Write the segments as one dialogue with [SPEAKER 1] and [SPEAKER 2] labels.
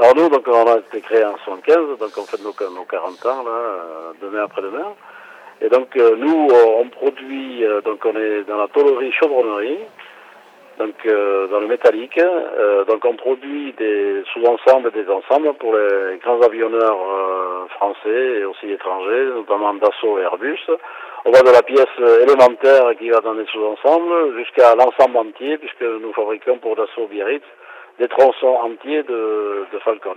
[SPEAKER 1] Alors nous, donc, on a été créé en 75, donc on fait nos, nos 40 ans, là, euh, demain après-demain. Et donc euh, nous, on produit, euh, donc on est dans la tôlerie chaudronnerie, donc dans le métallique. donc on produit des sous-ensembles des ensembles pour les grands avionneurs français et aussi étrangers, notamment Dassault et Airbus. On va de la pièce élémentaire qui va dans les sous-ensembles jusqu'à l'ensemble entier, puisque nous fabriquons pour Dassault Biarritz des tronçons entiers de, Falcon.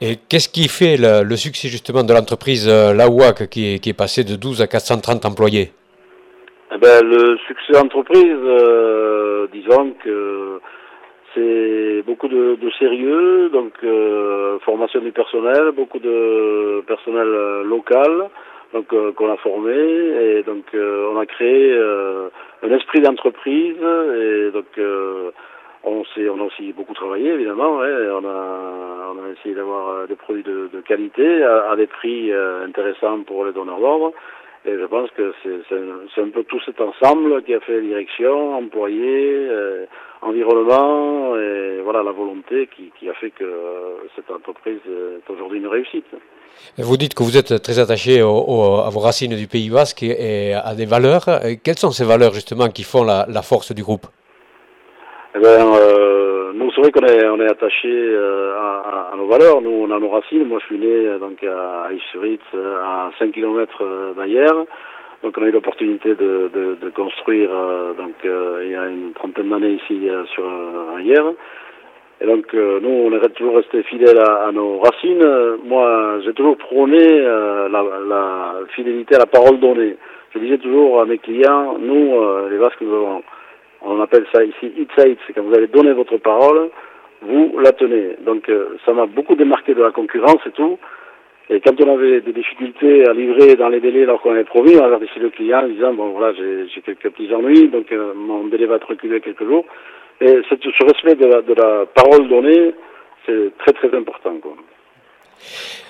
[SPEAKER 2] Et qu'est-ce qui fait le, succès justement de l'entreprise euh, Lawak qui qui est passé de 12 à 430 employés?
[SPEAKER 1] Eh ben, Le succès d'entreprise, euh, disons que c'est beaucoup de, sérieux, donc euh, formation du personnel, beaucoup de personnel local donc qu'on a formé et donc on a créé un esprit d'entreprise et donc on, on a aussi évidemment. On, a, on a essayé d'avoir euh, des produits de, qualité à, des prix euh, intéressants pour les donneurs d'ordre. Et je pense que c'est un peu tout cet ensemble qui a fait direction, employés, euh, environnement, et voilà la volonté qui, qui a fait que cette entreprise est aujourd'hui une réussite.
[SPEAKER 2] Vous dites que vous êtes très attaché à vos racines du Pays Basque et à des valeurs. Quelles sont ces valeurs justement qui font la force du groupe?
[SPEAKER 1] Eh euh, nous, c'est qu'on est, on est attaché euh, à, à, nos valeurs. Nous, on a nos racines. Moi, je suis né euh, donc à Issuritz, euh, à 5 km d'Ayer. Donc, on a eu l'opportunité de, construire donc il y a une trentaine d'années ici sur Ayer. Et donc, nous, on est toujours resté fidèles à, nos racines. Moi, j'ai toujours prôné la, la, fidélité à la parole donnée. Je disais toujours à mes clients, nous, les Vasques, nous avons on appelle ça ici it c'est quand vous allez donner votre parole, vous la tenez. Donc euh, ça m'a beaucoup démarqué de la concurrence et tout. Et quand on avait des difficultés à livrer dans les délais alors qu'on avait promis, on ici le client en disant bon voilà j'ai quelques petits ennuis, donc euh, mon délai va être reculé quelques jours. Et ce respect de la, de la parole donnée, c'est très très important. Quoi.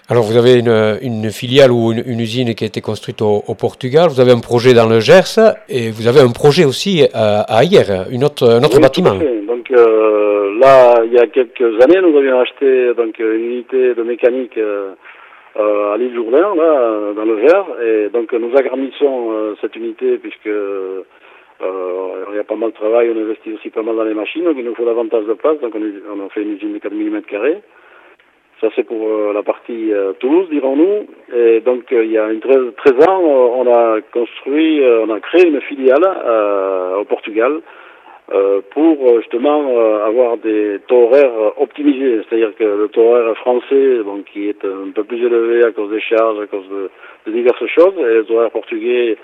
[SPEAKER 2] Alors vous avez une, une filiale ou une, une, usine qui a été construite au, au, Portugal, vous avez un projet dans le Gers et vous avez un projet aussi à, à Hier, une autre, un autre bâtiment.
[SPEAKER 1] Donc euh, là, il y a quelques années, nous avions acheté donc une unité de mécanique euh, euh à l'île Jourdain, là, dans le Gers, et donc nous agrandissons euh, cette unité puisque euh, il y a pas mal de travail, on investit aussi pas mal dans les machines, donc il nous faut davantage de place, donc on, on a fait une usine de 4000 mm2. Ça c'est pour euh, la partie euh, Toulouse, dirons-nous. Et donc euh, il y a une 13, 13 ans, on a construit, on a créé une filiale au Portugal pour justement avoir des taux horaires optimisés. C'est-à-dire que le taux horaire français, bon, qui est un peu plus élevé à cause des charges, à cause de, de diverses choses, et les horaires portugais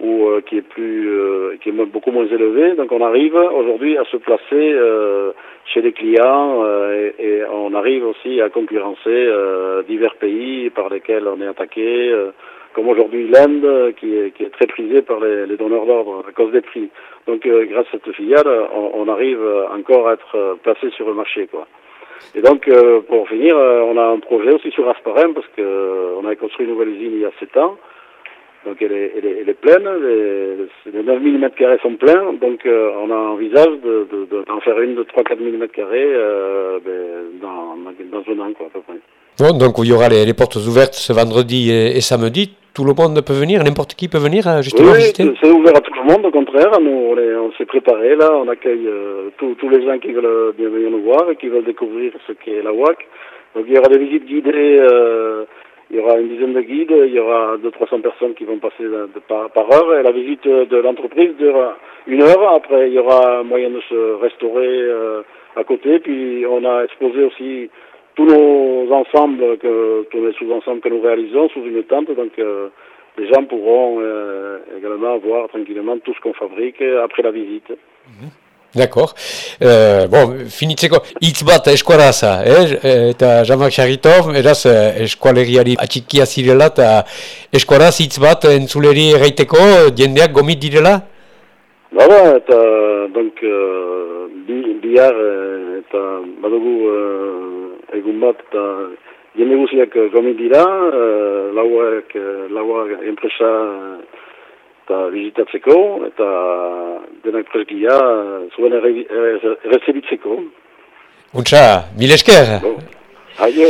[SPEAKER 1] ou euh, qui est plus euh, qui est beaucoup moins élevé. Donc on arrive aujourd'hui à se placer euh, chez les clients et, et, on arrive aussi à concurrencer divers pays par lesquels on est attaqué, comme aujourd'hui l'Inde qui est, qui est très prisée par les, les donneurs d'ordre à cause des prix. Donc grâce à cette filiale, on, on, arrive encore à être placé sur le marché quoi. Et donc, pour finir, on a un projet aussi sur Asparem parce que on a construit une nouvelle usine il y a sept ans. Donc elle est, elle est, elle est pleine, les, les 9 mm sont pleins, donc euh, on a envisage d'en de, de, faire une de 3-4 mm euh, ben, dans, dans un an quoi, à peu près.
[SPEAKER 2] Bon, donc il y aura les, les portes ouvertes ce vendredi et, et, samedi. Tout le monde peut venir, n'importe qui peut venir euh, justement
[SPEAKER 1] oui, c'est ouvert à tout le monde, au contraire. Nous, on, s'est préparé là, on accueille euh, tous les gens qui veulent bien venir nous voir et qui veulent découvrir ce qu'est la WAC. Donc il y aura des visites guidées il y aura une dizaine de guides, il y aura 200-300 personnes qui vont passer de, par, heure et la visite de l'entreprise durera une heure. Après, il y aura moyen de se restaurer euh, à côté. Puis on a exposé aussi tous nos ensembles, que, tous les sous-ensembles que nous réalisons sous une tente. Donc euh, les gens pourront euh, également voir tranquillement tout ce qu'on fabrique après la visite.
[SPEAKER 2] Mmh. D'accord. Uh, bon, finitzeko, hitz bat eskuaraza, eh? eta Jamak Xarritov, eraz eskualeriari atxikia zirela, eta eskuaraz hitz bat entzuleri erraiteko jendeak gomit direla?
[SPEAKER 1] Bada, eta, donk, uh, bi, bihar, eta badugu uh, egun bat, eta jende guziak gomit dira, uh, lauak, lauak enpresa, eta bizitatzeko, eta denak presgia zuen errezibitzeko.
[SPEAKER 2] Untsa, mil esker!
[SPEAKER 1] Aio.